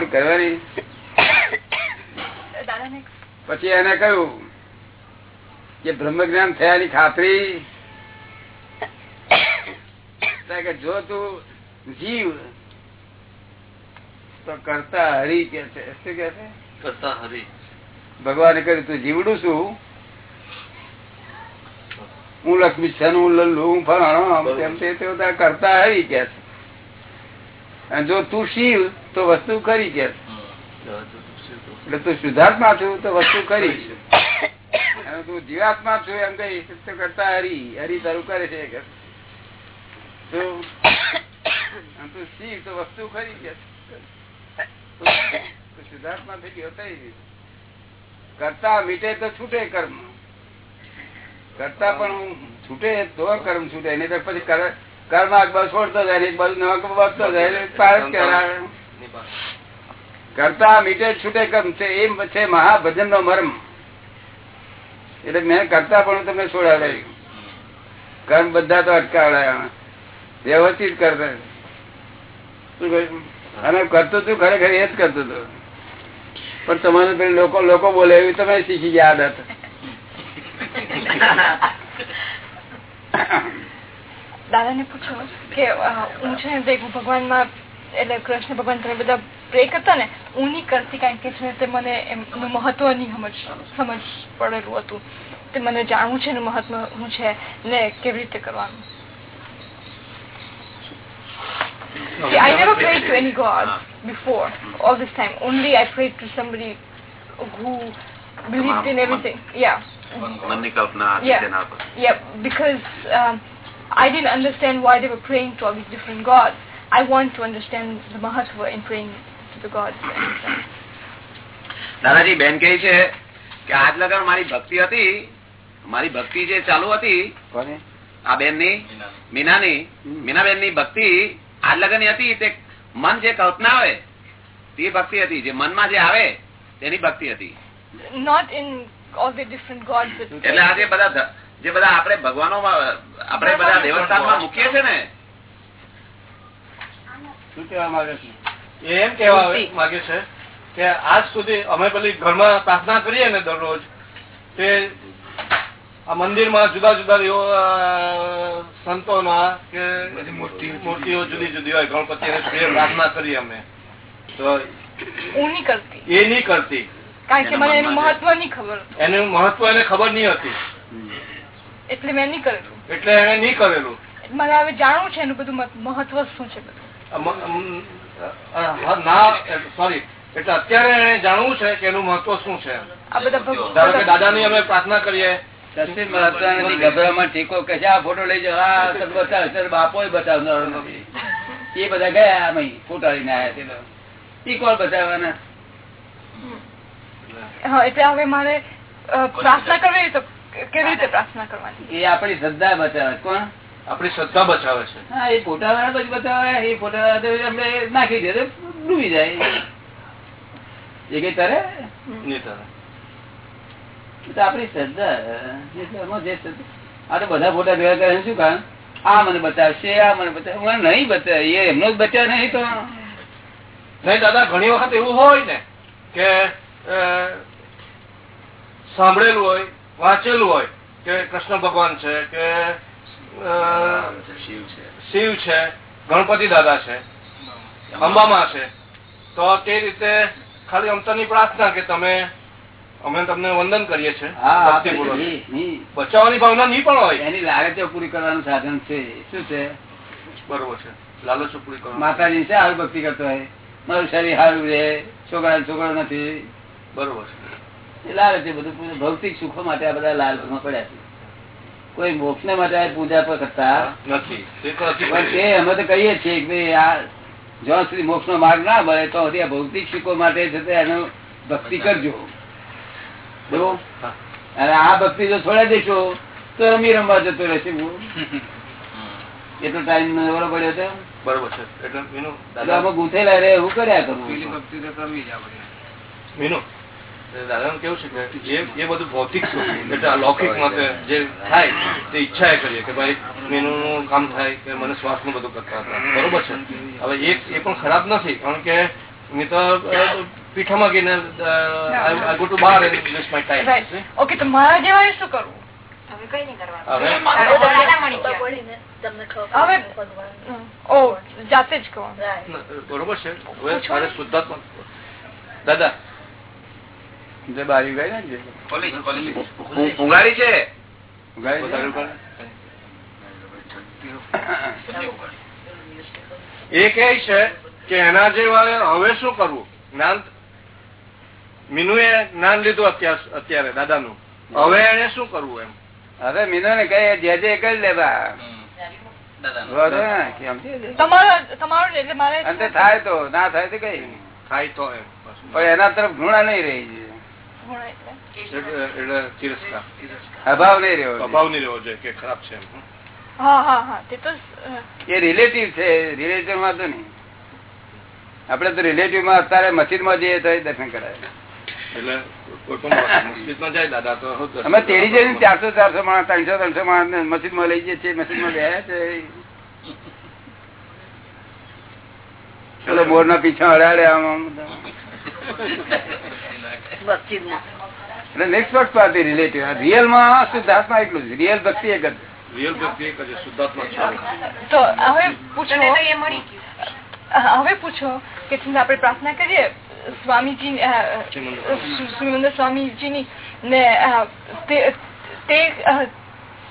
કરવાની. પછી એને કહ્યું કે બ્રહ્મ જ્ઞાન થયાની ખાતરી જો તું જીવ તો કરતા હરી કે છે? શું કે છે? કરતા હરી. ભગવાને કહ્યું તું જીવડું છું. હું લક્ષ્મી છે હું લલ્લુ હું ફલાણો તેમ તે કરતા હરી કે છે. અને જો તું શિવ તો વસ્તુ કરી કે એટલે તું શુદ્ધાત્મા છું તો વસ્તુ કરી અને તું જીવાત્મા છું એમ કઈ તો કરતા હરી. હરી તારું કરે છે કે તું શિવ તો વસ્તુ ખરી કે કરતા મીટે તો છૂટે કર્મ. કરતા પણ છૂટે તો કર્મ છૂટે નહીં તો પછી કર્મ બાજુ છોડતો જાય એક બાજુ નવા વધતો જાય. કરતા મીટે છૂટે કર્મ છે એ છે મહાભજન નો મર્મ. એટલે મેં કરતા પણ તમને છોડાવડાવ્યું કર્મ બધા તો અટકાવડાયા વ્યવસ્થિત કરતા. શું કહ્યું? અને કરતો તું ખરેખર એ જ કરતો હતો. પણ તમારે પેલી લોકો લોકો બોલે એવી તમે શીખી ગયા આદત. દાદા ને પૂછો કે હું છે ને દેખ ભગવાનમાં એટલે કૃષ્ણ ભગવાન તમે બધા પ્રે કરતા ને, હું નહીં કરતી કારણ કે છે ને તે મને એમનું મહત્વ નહીં સમજ સમજ પડેલું હતું. તે મને જાણવું છે એનું મહત્વ શું છે ને કેવી રીતે કરવાનું. See, I never prayed to any god before all this time. Only I prayed to somebody who believed in everything. Yeah. મનની કલ્પના હતી Yeah. તેના પર Yeah, because um, I didn't understand why they were praying to all these different gods. I want to understand the mahatma in praying to the gods. And, uh, દાદાજી બેન કહે છે કે આજ લગન મારી ભક્તિ હતી મારી ભક્તિ જે ચાલુ હતી કોને આ બેન ની મીનાની મીનાબેન ની ભક્તિ આજ લગન હતી તે મન જે કલ્પના આવે તે ભક્તિ હતી. જે મનમાં જે આવે તેની ભક્તિ હતી. Not in all the different gods એટલે આજે બધા ધ- જે બધા આપણે ભગવાનો આપણે બધા દેવસ્થાનમાં મૂકીએ છે ને શું કેવા માંગે છે? એમ કેવા માંગે છે કે આજ સુધી અમે પેલી ઘરમાં પ્રાર્થના કરીએ ને દરરોજ તે આ મંદિરમાં જુદા જુદા સંતોના કે મૂર્તિઓ જુદી જુદી હોય. ગણપતિ પ્રાર્થના કરી અમે. તો એ નહીં કરતી. કારણ કે મને એનું મહત્વ નહીં ખબર એનું મહત્વ એને ખબર નહીં હતી. એટલે મેં નહીં કરેલું. એટલે એને નહીં કરેલું. મને હવે જાણવું છે એનું બધું મહત્વ શું છે બધું. ના સોરી એટલે અત્યારે એને જાણવું છે કે એનું મહત્વ શું છે. આ બધા- દાદાની અમે પ્રાર્થના કરીએ કશી મહત્વ નથી ગભરામાં ટેકો કશે આ ફોટો લઈ જાઓ. આ તમે બતાવો બાપો બતાવનારો નથી એ બધા ગયા આમ ફોટા લઈને આવ્યા તે તો. કોણ બતાવવાના? એટલે હવે મારે પ્રાર્થના કરવી તો કેવી રીતે પ્રાર્થના કરવાની? એ આપણી શ્રદ્ધા બચાવે કોણ? આપણી શ્રદ્ધા બચાવે છે. હા એ ફોટા વાળા પછી બતાવે એ ફોટા આપણે નાખી દે ડૂબી જાય. એ કઈ તારે? નહીં તારે. આપણી શ્રદ્ધા આ તો બધા ફોટા ભેગા કરે શું કામ? આ મને બતાવશે, આ મને બતાવે મને નહીં બતાવે એમનો જ બચ્યા નહીં તો. નહીં, દાદા, ઘણી વખત એવું હોય ને કે સાંભળેલું હોય, વાંચેલું હોય કે કૃષ્ણ ભગવાન છે કે શિવ છે શિવ છે, ગણપતિ દાદા છે, અંબામાં છે, તો તે રીતે ખાલી અમતરની પ્રાર્થના કે તમે અમે તમને વંદન કરીએ છીએ. હા ભક્તિપૂર્વક. આપણે એ- નહીં. બચાવવાની ભાવના નહીં પણ હોય. એની લાલચો પૂરી કરવાનું સાધન છે. શું છે? બરોબર છે. લાલચો પૂરી કરો માતાજી છે હારું ભક્તિ કરતો હોય. મારું શરીર સારું રહે છોકરા છોકરો નથી. બરોબર છે. લાલચ છે બધું ભૌતિક સુખો માટે આ બધા લાલચમાં પડ્યા છે. કોઈ મોક્ષ ને માટે પૂજા પર કરતા નથી. પણ તે અમે તો કહીએ છીએ કે ભાઈ આ જ્યાં સુધી મોક્ષ નો માર્ગ ના મળે તો ભૌતિક સુખો માટે છે એનો ભક્તિ કરજો. જો અને આ ભક્તિ જો છોડી દેશો તો રમી રમવા જતો રહેશે એટલો ટાઈમ નવરો પડ્યો તો. બરોબર છે. એટલે મીનુ દાદા આમાં ગૂંથેલા એવું કર્યા કરવું મીનુ દાદા કેવું છે કે જે એ બધું ભૌતિક એટલે આ લૌકિક માટે જે થાય તે ઈચ્છા એ કરીએ કે ભાઈ મીનુ કામ થાય કે મને શ્વાસનું બધું કરતા હતા. બરોબર છે. હવે એ એ પણ ખરાબ નથી કારણ કે મેં તો દાદા જે બારી ને છે? ઉગાડી છે? એ કહે છે કે એના જેવા હવે શું કરવું? જ્ઞાન મીનુએ જ્ઞાન લીધું અત્યારે દાદાનું. હવે એને શું કરવું એમ? હવે મીનુ ને કઈ જે જે કરી લેવા વાંધો ના, કે આમ છે. તમારો તમારું એટલે મારે અંતે થાય તો ના થાય તો કઈ? થાય તો પણ એના તરફ ઘૃણા નહીં રહી ગુણ એટલે. એટલે એટલે તિરસ્કાર. અભાવ નહીં રહ્યો અભાવ નહીં રહ્યો જોઈએ કે ખરાબ છે એમ. હા હા હા તે તો અ, એ રિલેટિવ છે રિલેટિવમાં તો નહીં. આપડે તો રિલેટિવમાં અત્યારે મસ્જિદમાં જઈએ તો એ દર્શન કરાય અમે તેડી જઈને ચારસો ચારસો માણસ ત્રણસો ત્રણસો માણસ મસ્જિદમાં લઈ જઈએ છીએ મસ્જિદમાં બે છે. મોર ના પીછા હડાડે આમ રિલેટિવ રિયલમાં શુદ્ધાત્મા એટલું જ રિયલ ભક્તિ એક જ. રિયલ ભક્તિ એક જ શુદ્ધાત્મા તો હવે પૂછો હવે પૂછો કે આપણે પ્રાર્થના કરીએ? સ્વામીજી અ, સુ- સુરેન્દ્ર સ્વામીજીની ને તે તે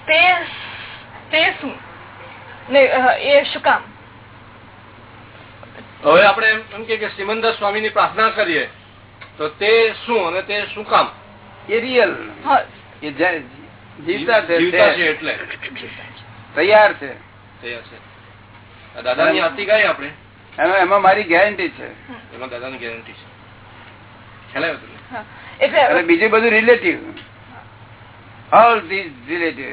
તે તે શું? ને એ શું કામ? હવે આપણે એમ કે સિમંદર સ્વામી ની પ્રાર્થના કરીએ. તો તે શું અને તે શું કામ? એ રિયલ હા, એ જ- જીવતા છે જીવતા છે છે. એટલે. તૈયાર છે. તૈયાર છે. આ દાદાની આરતી ગાઈ આપણે. એમાં એમાં મારી ગેરંટી છે. એમાં દાદાની ગેરંટી છે. એટલે બીજું બધું રિલેટિવ ઓલ ધીસ રિલેટિવ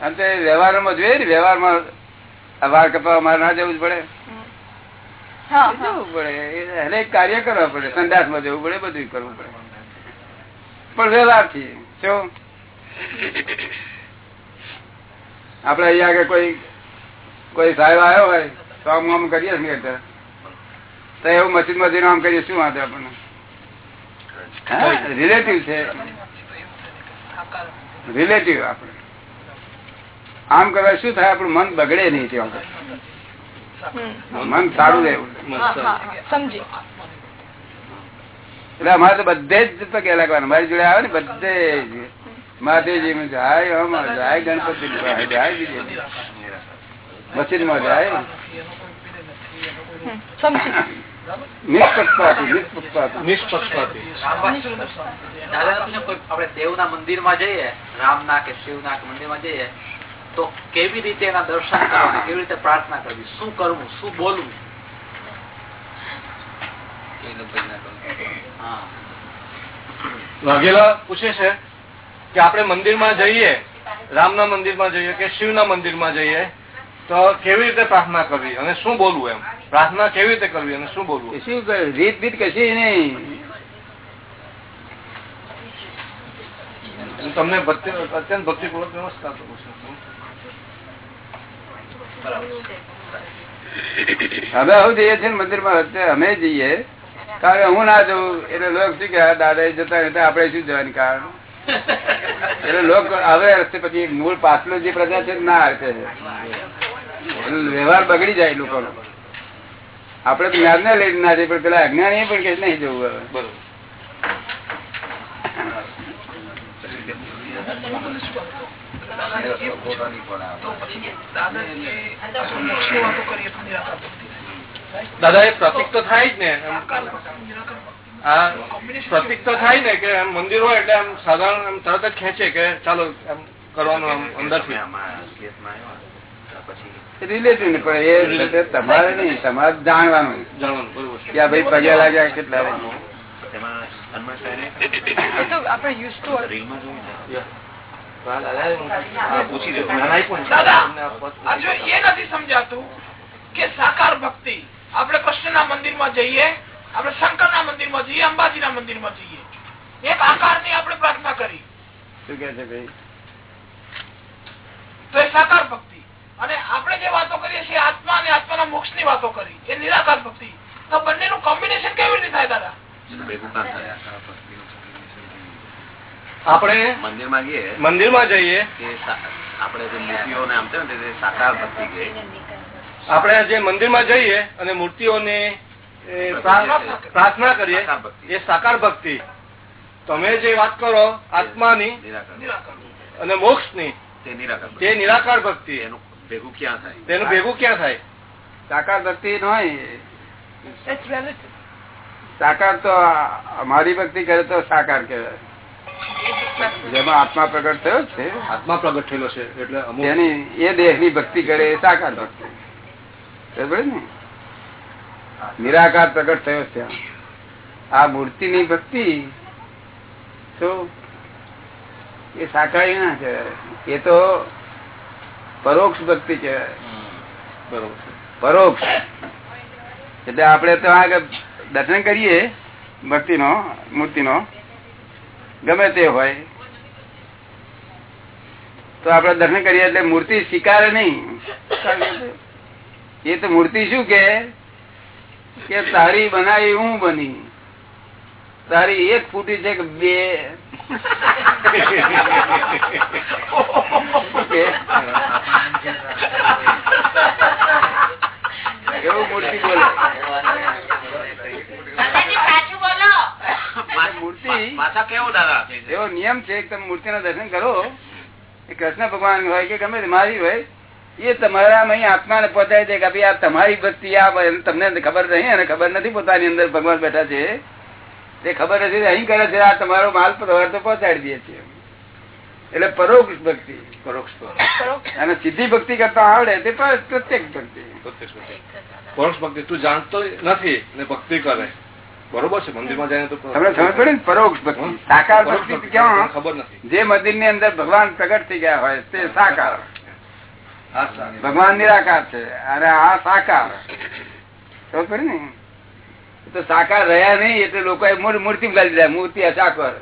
અને તે વ્યવહારમાં જોઈએ ને વ્યવહારમાં વાળ કપાવવા મારે ના જવું જ પડે. જવું પડે. એને કાર્ય કરવા પડે. સંદાસમાં જવું પડે બધું કરવું પડે. પણ વ્યવહારથી શું આપડે અહીંયા આગળ કોઈ કોઈ સાહેબ આવ્યો હોય તો આમ આમ કરીએ ને તો એવું મસ્જિદ મસ્જિદ આમ કરીએ શું વાંધો આપણને? રિલેટિવ છે. રિલેટિવ આપણે. આમ કરવા શું થાય? આપણું મન બગડે નહીં ત્યાં મન સારું રહેવું. સમજી. એટલે અમારે તો બધે જ પગે લાગવાના. મારી જોડે આવે ને બધે જ. મહાદેવજી જાય હમ જાય ગણપતિ જાય મસ્જિદમાં જાય. દેવના જઈએ રામના કે શિવના કે મંદિરમાં જઈએ તો કેવી રીતે એના દર્શન કરવા શું કરવું શું બોલવું વાઘેલા પૂછે છે કે આપણે મંદિરમાં જઈએ, રામના મંદિરમાં જઈએ કે શિવના મંદિરમાં જઈએ? તો કેવી રીતે પ્રાર્થના કરવી? અને શું બોલવું એમ? પ્રાર્થના કેવી રીતે કરવી અને શું બોલવું? શું રીત બીત કશી નહીં. હું તમને અત્યંત ભક્તિપૂર્વક નમસ્કાર કરું છું. હવે આવું જઈએ છીએ મંદિરમાં અમે જઈએ. કારણ કે હું ના જઉં એટલે લોક શું કે દાદા જતા એટલે આપણે શું જવાની કારણ? એટલે લોક હવે પછી મૂળ પાછલો જે પ્રજા છે ના એટલે વ્યવહાર બગડી જાય લોકો આપડે તો જ્ઞાન ને લઈને ના જઈએ પણ પેલા અજ્ઞાન પણ કે નહીં જવું હવે પછી. દાદા એ પ્રતિક તો થાય જ ને. આ પ્રતિક તો થાય ને કે એમ મંદિર હોય એટલે આમ સાધારણ એમ તરત જ ખેંચે કે ચાલો એમ કરવાનું આમ અંદરથી રિલેટિવ પણ એ તમારે નહીં તમારે જાણવાનું. કે આ ભાઈ પગે લાગ્યા કેટલા એ તો આપડે યુઝ ના મંદિરમાં જો એ નથી સમજાતું કે સાકાર ભક્તિ આપણે કૃષ્ણના મંદિરમાં જઈએ આપણે શંકરના મંદિરમાં જઈએ અંબાજીના મંદિરમાં જઈએ. એક આકારની આપણે પ્રાર્થના કરી. શું કે છે ભાઈ? તો એ સાકાર ભક્તિ. અને આપણે જે વાતો કરીએ છીએ આત્મા અને આત્માના મોક્ષની વાતો કરી એ નિરાકાર ભક્તિ. તો બંનેનું કોમ્બિનેશન કેવી રીતે થાય દાદા? આપણે મંદિરમાં ગઈએ. મંદિરમાં જઈએ. આપણે જે મૂર્તિઓને આમ છે ને સાકાર ભક્તિ કહે આપણે જે મંદિરમાં જઈએ અને મૂર્તિઓને પ્રાર્થના કરીએ. સાકાર ભક્તિ. એ સાકાર ભક્તિ. તમે જે વાત કરો આત્માની નિરાકાર નિરાકાર અને મોક્ષની. તે નિરાકાર ભક્તિ. એનું ભેગું ક્યાં થાય? તેનું ભેગું ક્યાં થાય? સાકાર ભક્તિ નો સાકાર તો અમારી ભક્તિ કરે તો સાકાર કહેવાય. જેમાં આત્મા પ્રગટ થયો છે. આત્મા પ્રગટ થયેલો છે એટલે એની એ દેહની ભક્તિ કરે એ સાકાર ભક્તિ. બરાબર ને? નિરાકાર પ્રગટ થયો છે. આ મૂર્તિ ની ભક્તિ તો એ સાકારી ના કહેવાય. એ તો પરોક્ષ ભક્તિ કહેવાય. પરોક્ષ. એટલે આપણે તો આગળ દર્શન કરીએ ભક્તિ નો મૂર્તિ નો ગમે તે હોય. તો આપણે દર્શન કરીએ એટલે મૂર્તિ સ્વીકારે નહીં. એ તો મૂર્તિ શું કે કે તારી બનાવી હું બની. તારી એક ફૂટી છે કે બે. એવું મૂર્તિ બોલે. બોલો મૂર્તિ? દાદા? એવો નિયમ છે કે તમે મૂર્તિ દર્શન કરો. એ કૃષ્ણ ભગવાન હોય કે ગમે મારી હોય એ તમારા અહીં આત્માને પહોંચાડી દે કે ભાઈ આ તમારી ભક્તિ આ તમને ખબર નહીં અને ખબર નથી પોતાની અંદર ભગવાન બેઠા છે. તે ખબર નથી અહીં કરે છે આ તમારો માલ પ્રવાર તો પહોંચાડી દે છે. એટલે પરોક્ષ ભક્તિ. પરોક્ષ અને સીધી ભક્તિ કરતા આવડે તે પ્રત્યેક ભક્તિ. પરોક્ષ ભક્તિ તું જાણતો નથી ને ભક્તિ કરે. બરોબર છે મંદિરમાં જઈને તો તમને સમજ પડી ને પરોક્ષ ભક્તિ. સાકાર ભક્તિ ખબર નથી. જે મંદિરની અંદર ભગવાન પ્રગટ થઈ ગયા હોય તે સાકાર. ભગવાન નિરાકાર છે. અને આ સાકાર. ખબર પડી ને? એ તો સાકાર રહ્યા નહીં એટલે લોકો મૂર્તિ ગાલી દીધા મૂર્તિ અસાકર.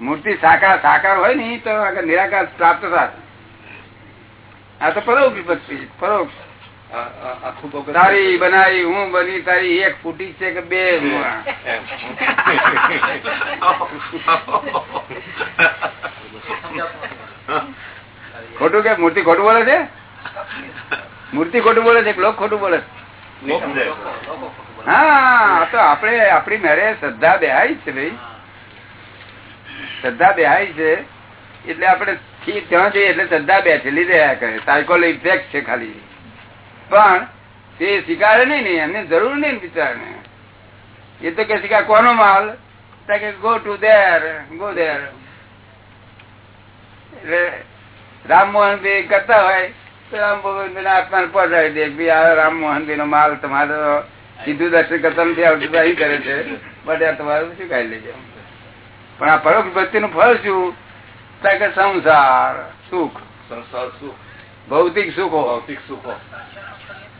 મૂર્તિ સાકાર સાકાર હોય ને તો આગળ નિરાકાર પ્રાપ્ત થાય આ તો પરોક્ષ વિપત્તિ પરોક્ષ. તારી બનાવી હું બની તારી એક ફૂટી છે કે બે ખોટું કે મૂર્તિ ખોટું બોલે છે? મૂર્તિ ખોટું બોલે છે લોક ખોટું બોલે છે. હા, તો આપણે શ્રદ્ધા બેહાય છે ભાઈ. શ્રદ્ધા બેહાય છે. એટલે આપણે ત્યાં જઈએ એટલે શ્રદ્ધા બેઠેલી રહ્યા કરે. સાયકોલ ઇફેક્ટ છે ખાલી. પણ તે સ્વીકારે નહીં ને, એમને જરૂર નહીં ને એ તો કે શીખા કોનો માલ? કે go to there go there એટલે રામમોહન ભાઈ કરતા હોય, તો રામમોહન આત્માને પહોંચાડી દે ભાઈ આ રામમોહન નો માલ તમારો સીધું દર્શન કરતા નથી આવતું અહીં કરે છે. બટ આ તમારું શું કાઢી લેજો. પણ આ પરોક્ષ ભક્તિ નું ફળ શું? કે સંસાર સુખ. સંસાર સુખ. ભૌતિક સુખો. ભૌતિક સુખો.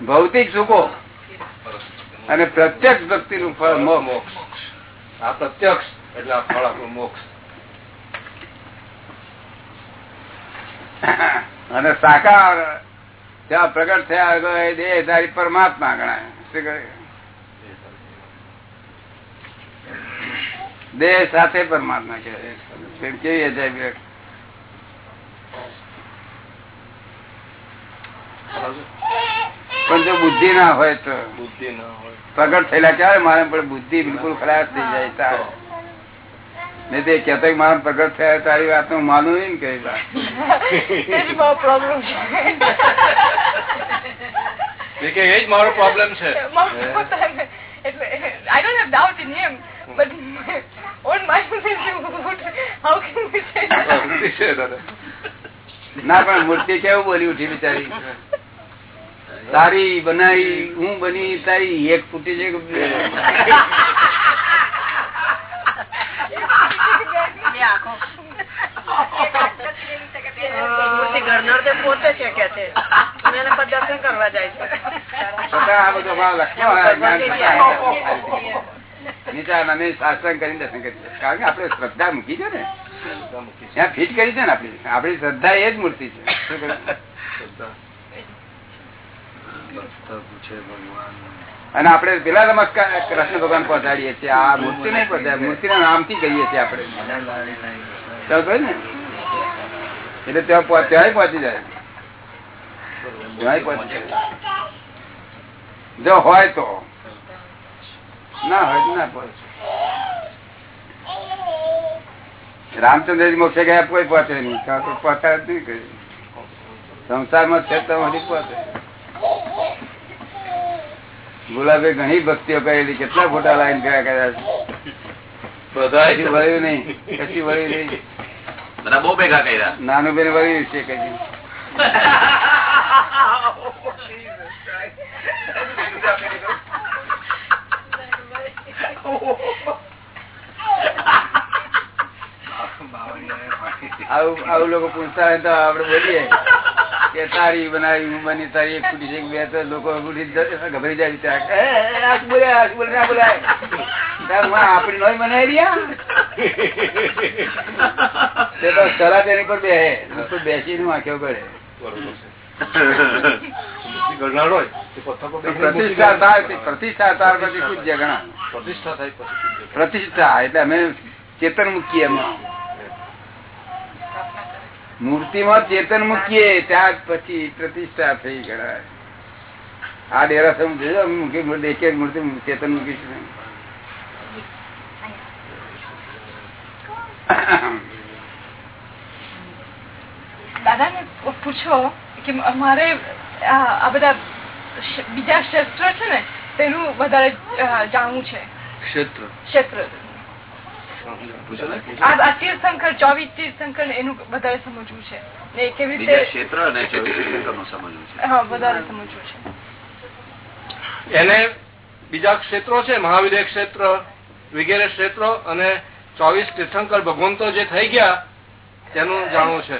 ભૌતિક સુખો. અને પ્રત્યક્ષ ભક્તિ નું ફળ મોક્ષ. આ પ્રત્યક્ષ એટલે આ ફળ આપણું મોક્ષ. અને સાકાર ત્યાં પ્રગટ થયા દેહ દેહધારી પરમાત્મા ગણાય. શું કહે? દેહ સાથે પરમાત્મા કહેવાય કેવી અજાયબી પણ જો બુદ્ધિ ના હોય તો બુદ્ધિ ના હોય. પ્રગટ થયેલા ક્યારે મારે પણ બુદ્ધિ બિલકુલ ખરાબ થઈ જાય તારે નહીં તે કેતો કે મારા પ્રગટ થયા તારી વાત હું માનું નહીં ને કઈ વાત પ્રોબ્લેમ કે એ જ મારો પ્રોબ્લેમ છે. એટલે I don't have doubt in him him, but my own how can we say that? બુદ્ધિ છે દાદા ના પણ મૂર્તિ કેવું બોલી ઉઠી બિચારી? તારી બનાવી હું બની તારી એક ફૂટી છે કે છે છતાં આ બધું અમારા લક્ષ્મણ જ્ઞાન અને આપણે પેલા નમસ્કાર કૃષ્ણ ભગવાન પહોંચાડીએ છીએ. આ મૂર્તિ નહીં પહોંચાડે મૂર્તિ ના નામથી કહીએ છીએ આપણે. ને? એટલે ત્યાં ત્યાંય પહોંચી જાય. ત્યાંય પહોંચી જાય. જો હોય તો. ના હોય ના પહોંચે રામચંદ્રજી મોક્ષે ગયા કોઈ પહોંચે નહીં. જ નહીં કઈ સંસારમાં છે તો હજી પહોંચે. ગુલાબે ઘણી ભક્તિઓ કરેલી કેટલા ફોટા લાઈન ગયા કર્યા છે. બધા વળ્યું નહીં કશી વળ્યું નહીં. બહુ ભેગા કર્યા. નાનું બેન વળ્યું છે કઈ. *laughs* આવું લોકો પૂછતા હોય તો આપડે બોલીએ કે તારી બનાવી હું તારી એક ફૂટી છે બે તો લોકો ગભરી જાય ત્યાં બોલ્યા એ, આ બોલે ના બોલાય. આપડી નોય બનાવી રહ્યા. તે તો સલાહ તેની પર બે ઉપર બેસી નું આંખ્યો કરે બરોબર ગણનાર હોય. તે પથ્થર પર બેસીને મૂર્તિ પ્રતિષ્ઠા થાય. પ્રતિષ્ઠા ત્યાર પછી પૂજ્ય ગણા પ્રતિષ્ઠા થાય પછી પ્રતિષ્ઠા એટલે અમે ચેતન મૂકીએ એમાં. મૂર્તિમાં ચેતન મૂકીએ ત્યાર પછી પ્રતિષ્ઠા થઈ ગણાય. આ ડેરા સમજ મૂકી મૂર્તિ ચેતન મૂકીશું દાદા ને પૂછો કે મારે આ બધા બીજા ક્ષેત્ર છે ને તેનું વધારે જાણવું છે. ક્ષેત્ર. ક્ષેત્ર. આ આ તીર્થંકર ચોવીસ તીર્થંકર એનું વધારે સમજવું છે. ને કેવી રીતે ક્ષેત્ર અને સમજવું છે. હા વધારે સમજવું છે. એને બીજા ક્ષેત્રો છે મહાવિદ્ય ક્ષેત્ર વગેરે ક્ષેત્રો અને ચોવીસ તીર્થંકર ભગવંતો જે થઈ ગયા તેનું જાણવું છે.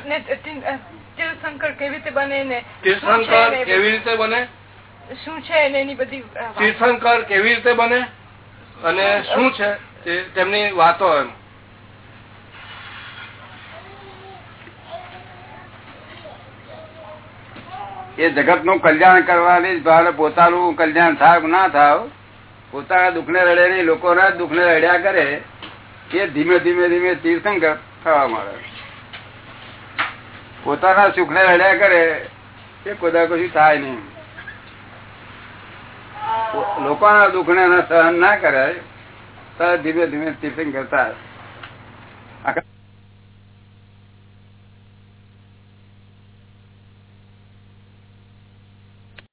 તીર્થંકર કેવી રીતે બને ને તીર્થંકર કેવી રીતે બને? શું છે એની બધી તીર્થંકર કેવી રીતે બને? અને શું છે તેમની વાતો એમ. એ જગતનું કલ્યાણ કરવાની જ પોતાનું કલ્યાણ થાવ ના થાવ પોતાના દુઃખને રડે નહીં લોકોના દુઃખને રડ્યા કરે એ ધીમે ધીમે ધીમે તીર્થંકર થવા મળે પોતાના સુખને રડ્યા કરે એ કોદા કશું થાય નહીં. લોકોના દુઃખ ને સહન ના કરે તો ધીમે ધીમે ટિફિન કરતા